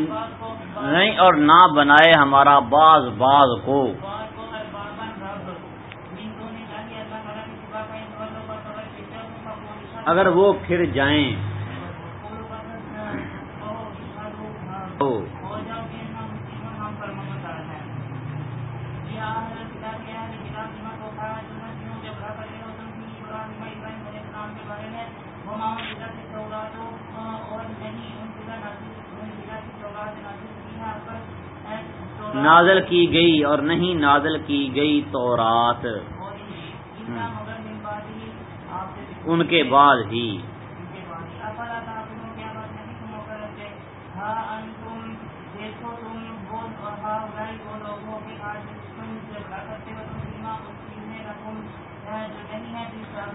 نہیں اور نہ بنائے ہمارا باز باز کو۔ اگر وہ پھر جائیں نازل کی گئی اور نہیں نازل کی گئی تو رات ان کے بعد ہی۔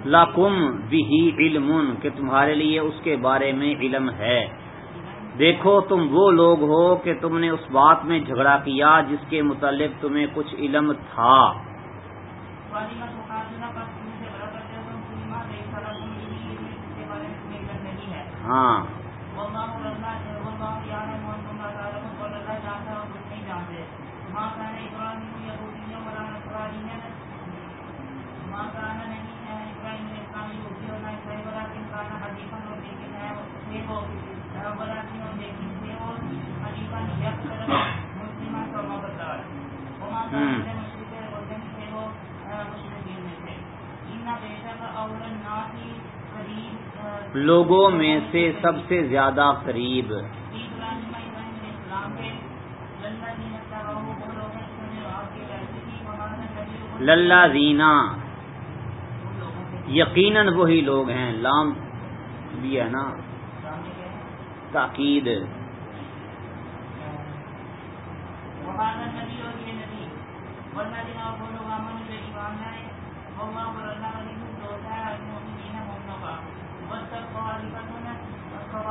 لاکم بھی علم، کہ تمہارے لیے اس کے بارے میں علم ہے۔ دیکھو تم وہ لوگ ہو کہ تم نے اس بات میں جھگڑا کیا جس کے متعلق تمہیں کچھ علم تھا۔ ہاں۔ لوگوں میں سے سب سے زیادہ قریب۔ للہ زینا۔ یقیناً وہی لوگ ہیں، لام بھی ہے نا۔ تاکید۔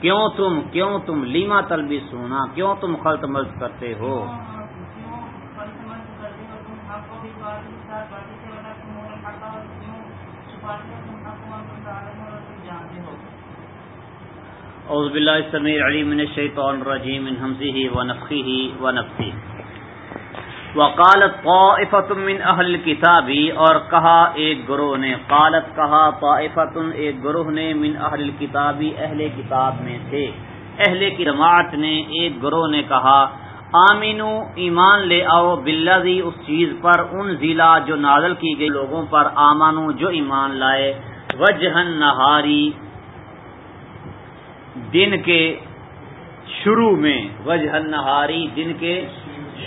کیوں تم کیوں تم لیما تلبی سونا کیوں تم خلط مرض کرتے ہو؟ اعوذ باللہ السمیع العلیم من الشیطان الرجیم من حمزه ونفخه ونفثه وقالت طائفة من اہل کتابی اور کہا ایک گروہ نے، قالت کہا طائفة، ایک گروہ نے من اہل کتابی اہل کتاب میں تھے اہل کی جماعت نے ایک گروہ نے کہا، آمینو، ایمان لے آؤ بلذی اس چیز پر، ان ضلع جو نازل کی گئی لوگوں پر آمانو، جو ایمان لائے۔ وجہن نہاری، دن کے شروع میں وجہ نہاری، دن کے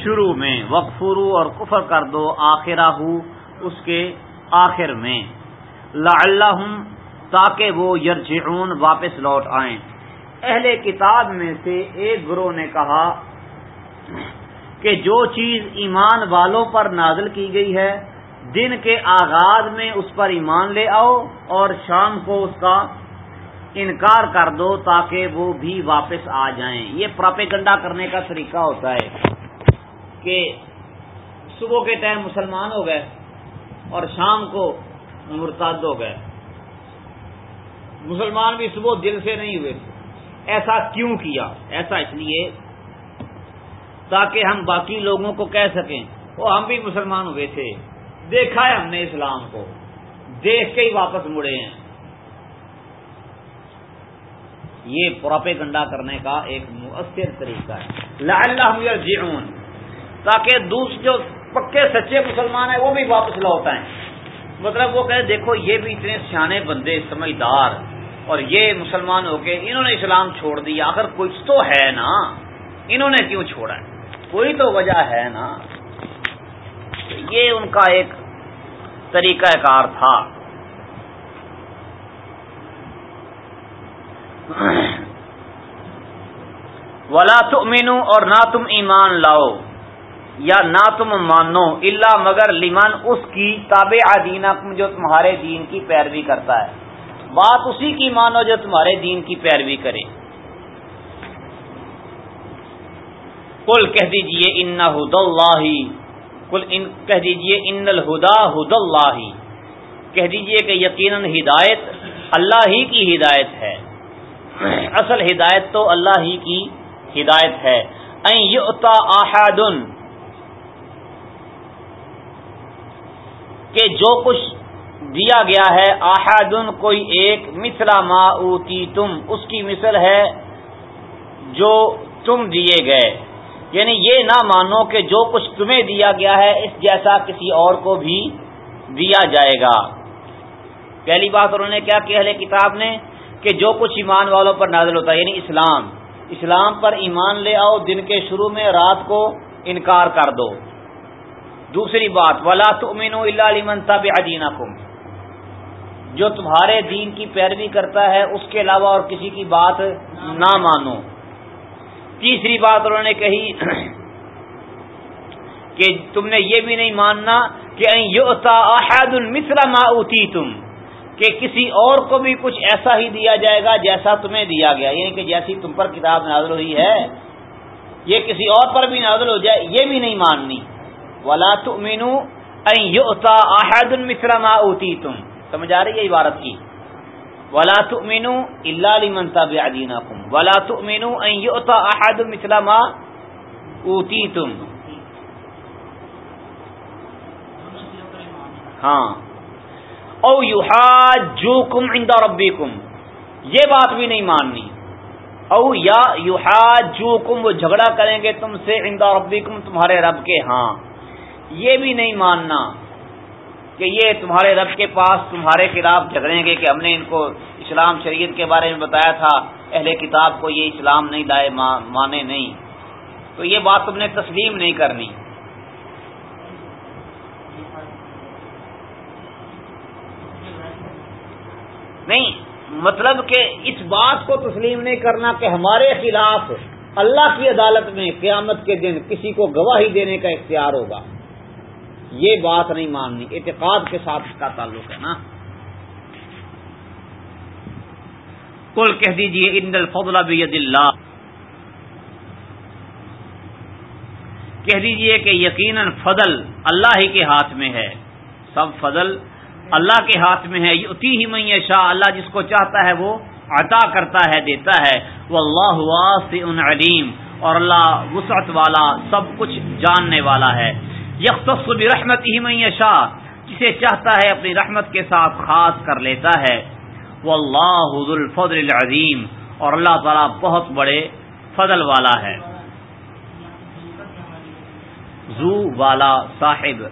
شروع میں وقفرو اور کفر کر دو، آخرہ اس کے آخر میں۔ لعلہم تاکہ وہ یرجعون واپس لوٹ آئیں۔ اہل کتاب میں سے ایک گروہ نے کہا کہ جو چیز ایمان والوں پر نازل کی گئی ہے، دن کے آغاز میں اس پر ایمان لے آؤ اور شام کو اس کا انکار کر دو تاکہ وہ بھی واپس آ جائیں۔ یہ پراپے گنڈا کرنے کا طریقہ ہوتا ہے۔ کہ صبح کے ٹائم مسلمان ہو گئے اور شام کو مرتاد ہو گئے۔ مسلمان بھی صبح دل سے نہیں ہوئے۔ ایسا کیوں کیا؟ ایسا اس لیے تاکہ ہم باقی لوگوں کو کہہ سکیں وہ ہم بھی مسلمان ہوئے تھے۔ دیکھا ہے ہم نے اسلام کو۔ دیکھ کے ہی واپس مڑے ہیں۔ یہ پراپے گنڈا کرنے کا ایک مؤثر طریقہ ہے۔ اللہ جیون تاکہ دوسرے جو پکے سچے مسلمان ہیں، وہ بھی واپس لوٹ آئیں مطلب وہ کہ دیکھو، یہ بھی اتنے سیانے بندے، سمجھدار، اور یہ مسلمان ہو کے انہوں نے اسلام چھوڑ دیا۔ اگر کچھ تو ہے نا، انہوں نے کیوں چھوڑا ہے؟ کوئی تو وجہ ہے نا۔ یہ ان کا ایک طریقہ کار تھا۔ ولا تؤمنو اور نہ تم ایمان لاؤ۔ یا نہ تم مانو اللہ مگر لمن اس کی تابع دینا جو تمہارے دین کی پیروی کرتا ہے۔ بات اسی کی مانو جو تمہارے دین کی پیروی کرے۔ کل کہہ دیجیے ان ہد اللہ کل ان کہہ دیجیے ان الہدا ہد اللہ کہہ دیجیے کہ یقیناً ہدایت اللہ ہی کی ہدایت ہے۔ اصل ہدایت تو اللہ ہی کی ہدایت ہے۔ کہ جو کچھ دیا گیا ہے، آحادن کوئی ایک مثلا ما اوتی تم اس کی مثل ہے جو تم دیے گئے۔ یعنی یہ نہ مانو کہ جو کچھ تمہیں دیا گیا ہے، اس جیسا کسی اور کو بھی دیا جائے گا۔ پہلی بات انہوں نے کیا کہ کتاب نے کہ جو کچھ ایمان والوں پر نازل ہوتا ہے یعنی اسلام۔ اسلام پر ایمان لے آؤ، دن کے شروع میں رات کو انکار کر دو۔ دوسری بات، ولا تمین اللہ علی منصب جو تمہارے دین کی پیروی کرتا ہے، اس کے علاوہ اور کسی کی بات نہ مانو۔ تیسری بات انہوں نے کہی کہ تم نے یہ بھی نہیں ماننا کہ ما اوتی تم کہ کسی اور کو بھی کچھ ایسا ہی دیا جائے گا جیسا تمہیں دیا گیا۔ یعنی کہ جیسی تم پر کتاب نازل ہوئی ہے، یہ کسی اور پر بھی نازل ہو جائے، یہ بھی نہیں ماننی۔ ولا تؤمنو ان یؤتا احد مثل ما اوتیتم سمجھ آ رہی ہے عبارت کی؟ ولا تؤمنو الا لمن تبع دینکم ولا تؤمنو ان یؤتا احد مثل ما اوتیتم ہاں. او یحاجوکم عند ربکم یہ بات بھی نہیں ماننی. او یا یحاجوکم وہ جھگڑا کریں گے تم سے عند ربکم تمہارے رب کے. ہاں. یہ بھی نہیں ماننا کہ یہ تمہارے رب کے پاس تمہارے خلاف جھگڑیں گے کہ ہم نے ان کو اسلام شریعت کے بارے میں بتایا تھا، اہل کتاب کو یہ اسلام نہیں لائے مانے نہیں۔ تو یہ بات تم نے تسلیم نہیں کرنی۔ نہیں مطلب کہ اس بات کو تسلیم نہیں کرنا کہ ہمارے خلاف اللہ کی عدالت میں قیامت کے دن کسی کو گواہی دینے کا اختیار ہوگا۔ یہ بات نہیں ماننی، اعتقاد کے ساتھ اس کا تعلق ہے نا۔ کل کہہ دیجیے ان الفضل بید اللہ. کہہ دیجیے کہ یقیناً فضل اللہ ہی کے ہاتھ میں ہے۔ سب فضل اللہ کے ہاتھ میں ہے۔ اتی ہی میں شاہ اللہ جس کو چاہتا ہے وہ عطا کرتا ہے، دیتا ہے۔ وہ اللہ واسع علیم، اور اللہ وسعت والا، سب کچھ جاننے والا ہے۔ رحمت ہی میں شاہ جسے چاہتا ہے اپنی رحمت کے ساتھ خاص کر لیتا ہے۔ وہ اللہ الفضل العظیم اور اللہ تعالیٰ بہت بڑے فضل والا ہے۔ زو والا صاحب۔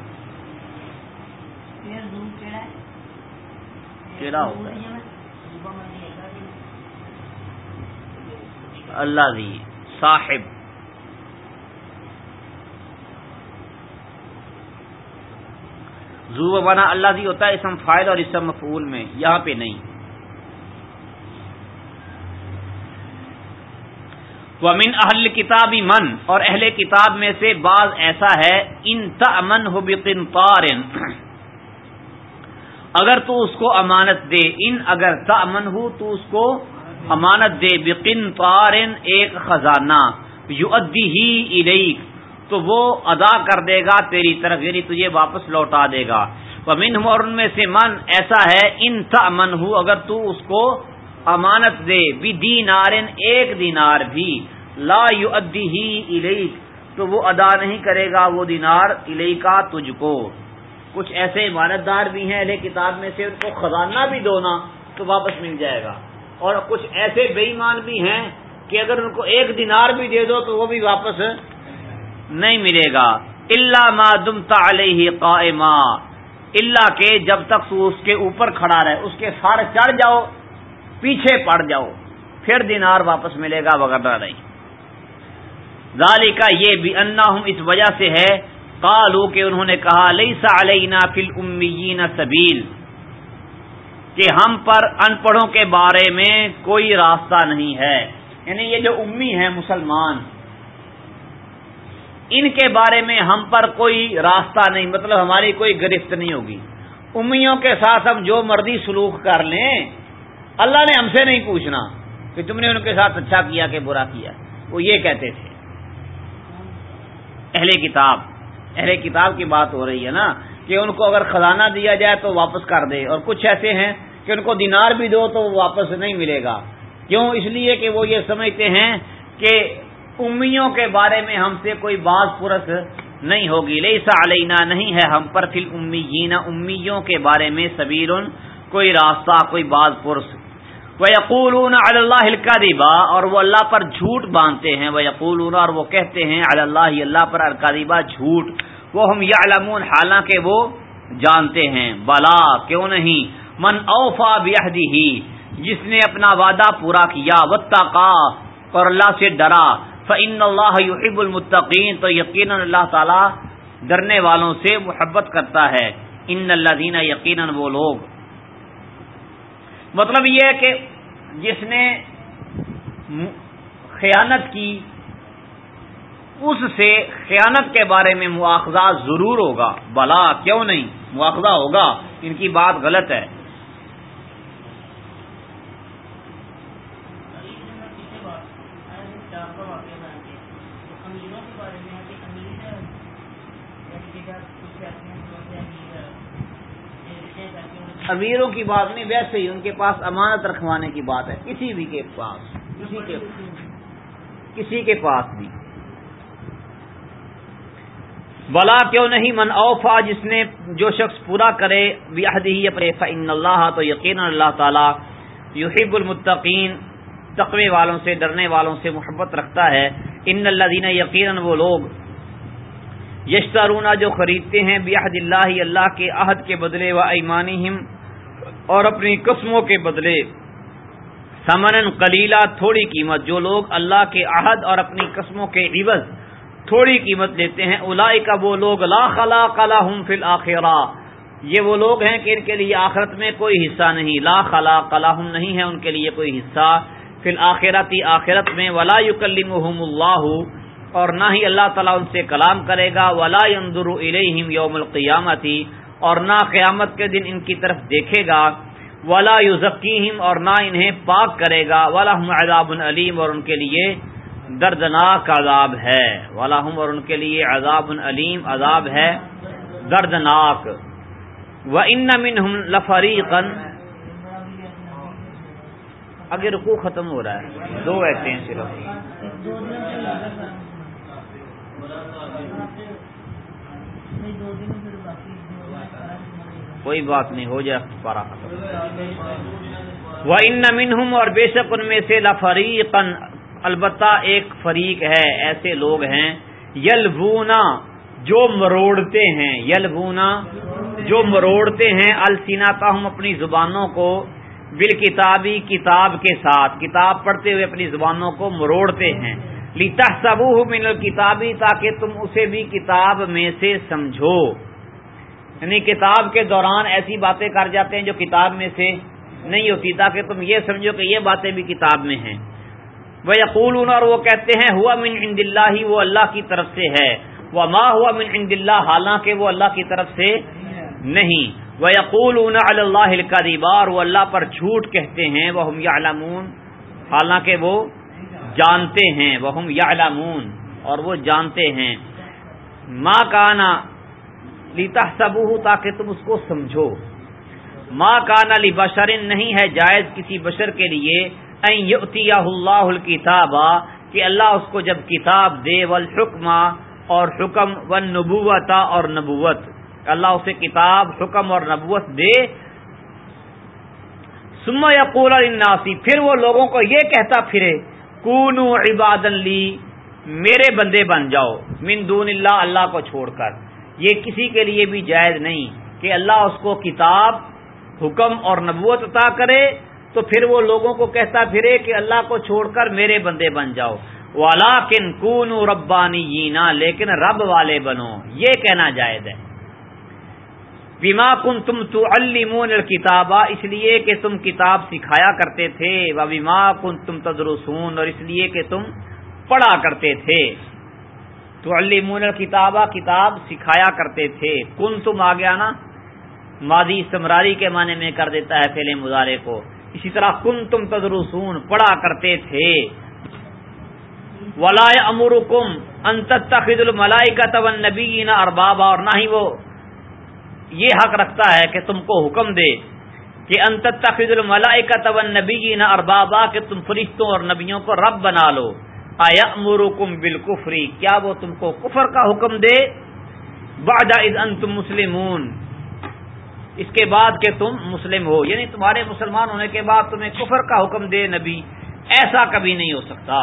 اللہ دی صاحب۔ زو بنا اللہ دی ہوتا ہے اسم فائل اور اسم مفعول میں، یہاں پہ نہیں۔ ومن اہل کتابی من، اور اہل کتاب میں سے بعض ایسا ہے ان تمن ہو اگر تو اس کو امانت دے ان اگر تمن ہو تو اس کو امانت دے بقن پارن ایک خزانہ۔ یو ادی ہی تو وہ ادا کر دے گا تیری طرف یعنی تجھے واپس لوٹا دے گا۔ من اور ان میں سے من ایسا ہے، ان من ہوں اگر تو اس کو امانت دے۔ بھی دینار ایک دینار بھی۔ لا یو ادی ہی تو وہ ادا نہیں کرے گا وہ دینار الئی کا تجھ کو۔ کچھ ایسے امانت دار بھی ہیں، اہل کتاب میں سے ان کو خزانہ بھی دونا تو واپس مل جائے گا۔ اور کچھ ایسے بے ایمان بھی ہیں کہ اگر ان کو ایک دینار بھی دے دو تو وہ بھی واپس نہیں ملے گا اللہ ما دم علیہ قائما اللہ کے جب تک تو اس کے اوپر کھڑا رہے، اس کے سار چڑھ جاؤ، پیچھے پڑ جاؤ، پھر دینار واپس ملے گا، وغیرہ نہیں۔ ظالی کا یہ بھی انا ہوں اس وجہ سے ہے کالو کہ انہوں نے کہا لئی سا علینا فل امیین سبیل، کہ ہم پر ان پڑھوں کے بارے میں کوئی راستہ نہیں ہے۔ یعنی یہ جو امی ہیں مسلمان ان کے بارے میں ہم پر کوئی راستہ نہیں مطلب ہماری کوئی گرفت نہیں ہوگی۔ امیوں کے ساتھ ہم جو مرضی سلوک کر لیں، اللہ نے ہم سے نہیں پوچھنا کہ تم نے ان کے ساتھ اچھا کیا کہ برا کیا۔ وہ یہ کہتے تھے۔ اہل کتاب اہل کتاب کی بات ہو رہی ہے نا، کہ ان کو اگر خزانہ دیا جائے تو واپس کر دے۔ اور کچھ ایسے ہیں کہ ان کو دینار بھی دو تو وہ واپس نہیں ملے گا۔ کیوں؟ اس لیے کہ وہ یہ سمجھتے ہیں کہ امیوں کے بارے میں ہم سے کوئی باز پرس نہیں ہوگی۔ لیسا علینا، نہیں ہے ہم پر فل امی امیوں کے بارے میں سبیر کوئی راستہ، کوئی باز پرس۔ وہ یقول اللہ القادیبا اور وہ اللہ پر جھوٹ باندھتے ہیں۔ وہ یقول اور وہ کہتے ہیں اللہ اللہ پر القادیبا جھوٹ۔ وہ ہم یا حالانکہ وہ جانتے ہیں۔ بلا، کیوں نہیں؟ من اوفا ہی جس نے اپنا وعدہ پورا کیا۔ وطا اور اللہ سے ڈرا۔ فن اللہ یحب المتقین تو یقیناً اللہ تعالی ڈرنے والوں سے محبت کرتا ہے۔ ان اللہ دینا یقیناً وہ لوگ۔ مطلب یہ ہے کہ جس نے خیانت کی، اس سے خیانت کے بارے میں مواخذہ ضرور ہوگا۔ بلا، کیوں نہیں؟ مواخذہ ہوگا۔ ان کی بات غلط ہے۔ امیروں کی بات نہیں، ویسے ہی ان کے پاس امانت رکھوانے کی بات ہے۔ کسی بھی کے پاس، کسی کے کسی کے پاس بھی۔ بلا کیوں نہیں؟ من اوفا، جس نے جو شخص پورا کرے ہی اپنے فن اللہ، تو یقین اللہ تعالی یحب المتقین۔ تقوی والوں سے، ڈرنے والوں سے محبت رکھتا ہے۔ ان اللہ دینا یقینا، وہ لوگ یشتارونا جو خریدتے ہیں بیاحد اللہ اللہ کے عہد کے بدلے و ایمانی اور اپنی قسموں کے بدلے۔ سمن کلیلہ تھوڑی قیمت، جو لوگ اللہ کے عہد اور اپنی قسموں کے عوض تھوڑی قیمت لیتے ہیں الا کا وہ لوگ لا خلا کلا ہم فل یہ وہ لوگ ہیں کہ ان کے لیے آخرت میں کوئی حصہ نہیں، لا خلا کلا نہیں ہے ان کے لیے کوئی حصہ۔ فی الآخرتی آخرت میں ولا یکلم اللہ، اور نہ ہی اللہ تعالیٰ ان سے کلام کرے گا۔ ولا اندر الہم یوم القیامتی اور نہ قیامت کے دن ان کی طرف دیکھے گا۔ ولا یوزکیم اور نہ انہیں پاک کرے گا۔ ولا عذاب علیم اور ان کے لیے دردناک عذاب ہے۔ ولا اور ان کے لیے عذاب علیم عذاب ہے۔ دردناک۔ و ان لفریقن اگر رکو ختم ہو رہا ہے۔ دو ایسے ہیں صرف۔ کوئی بات نہیں، ہو جائے پارا وہ ان منہم اور بے شک ان میں سے لفریقن البتہ ایک فریق ہے، ایسے لوگ ہیں یلبونا جو مروڑتے ہیں یلبونا جو مروڑتے ہیں السینا کا ہم اپنی زبانوں کو بال کتابی کتاب کے ساتھ، کتاب پڑھتے ہوئے اپنی زبانوں کو مروڑتے ہیں۔ لیتا سبو من الکتابی تاکہ تم اسے بھی کتاب میں سے سمجھو۔ یعنی کتاب کے دوران ایسی باتیں کر جاتے ہیں جو کتاب میں سے نہیں ہوتی، تاکہ تم یہ سمجھو کہ یہ باتیں بھی کتاب میں ہیں۔ وہ یقول اور وہ کہتے ہیں، ہوا من عند اللہ ہی وہ اللہ کی طرف سے ہے۔ وہ ماں ہوا من عند اللہ، حالانکہ وہ اللہ کی طرف سے نہیں۔ وہ یقول اللہ کا دیبار وہ اللہ پر جھوٹ کہتے ہیں وہ ہم یا حالانکہ وہ جانتے ہیں وہ ہم یا اور وہ جانتے ہیں۔ ماں کانا لیتا سب تاکہ تم اس کو سمجھو۔ ماں کان علی بشر نہیں ہے جائز کسی بشر کے لیے۔ اللہ الکتاب کہ اللہ اس کو جب کتاب دے والحکم اور حکم و نبوتا اور نبوت۔ اللہ اسے کتاب حکم اور نبوت دے۔ سما یقول الناسی پھر وہ لوگوں کو یہ کہتا پھرے کون عباد لی، میرے بندے بن جاؤ۔ من دون اللہ اللہ کو چھوڑ کر۔ یہ کسی کے لیے بھی جائز نہیں کہ اللہ اس کو کتاب، حکم اور نبوت عطا کرے، تو پھر وہ لوگوں کو کہتا پھرے کہ اللہ کو چھوڑ کر میرے بندے بن جاؤ۔ والا کن کون ربانی جینا لیکن رب والے بنو۔ یہ کہنا جائز ہے۔ بیما کن تم تو المون کتابہ اس لیے کہ تم کتاب سکھایا کرتے تھے۔ و بیما کن تم تدرسون، اور اس لیے کہ تم پڑھا کرتے تھے۔ تو المون کتابہ کتاب سکھایا کرتے تھے۔ کن تم آ گیا نا مادی سمراری کے معنی میں کر دیتا ہے پہلے مظاہرے کو۔ اسی طرح کن تم تدرسون؟ پڑھا کرتے تھے۔ ولا امرکم انتخد الملائی کا تون نبی اربابا اور نہ ہی وہ۔ یہ حق رکھتا ہے کہ تم کو حکم دے کہ انتخد الملائی کا تون نبی اربابا کہ تم فرشتوں اور نبیوں کو رب بنا لو۔ آیا امرکم بالکفری کیا وہ تم کو کفر کا حکم دے؟ بعد اذ انتم مسلمون۔ اس کے بعد کہ تم مسلم ہو یعنی تمہارے مسلمان ہونے کے بعد تمہیں کفر کا حکم دے نبی، ایسا کبھی نہیں ہو سکتا۔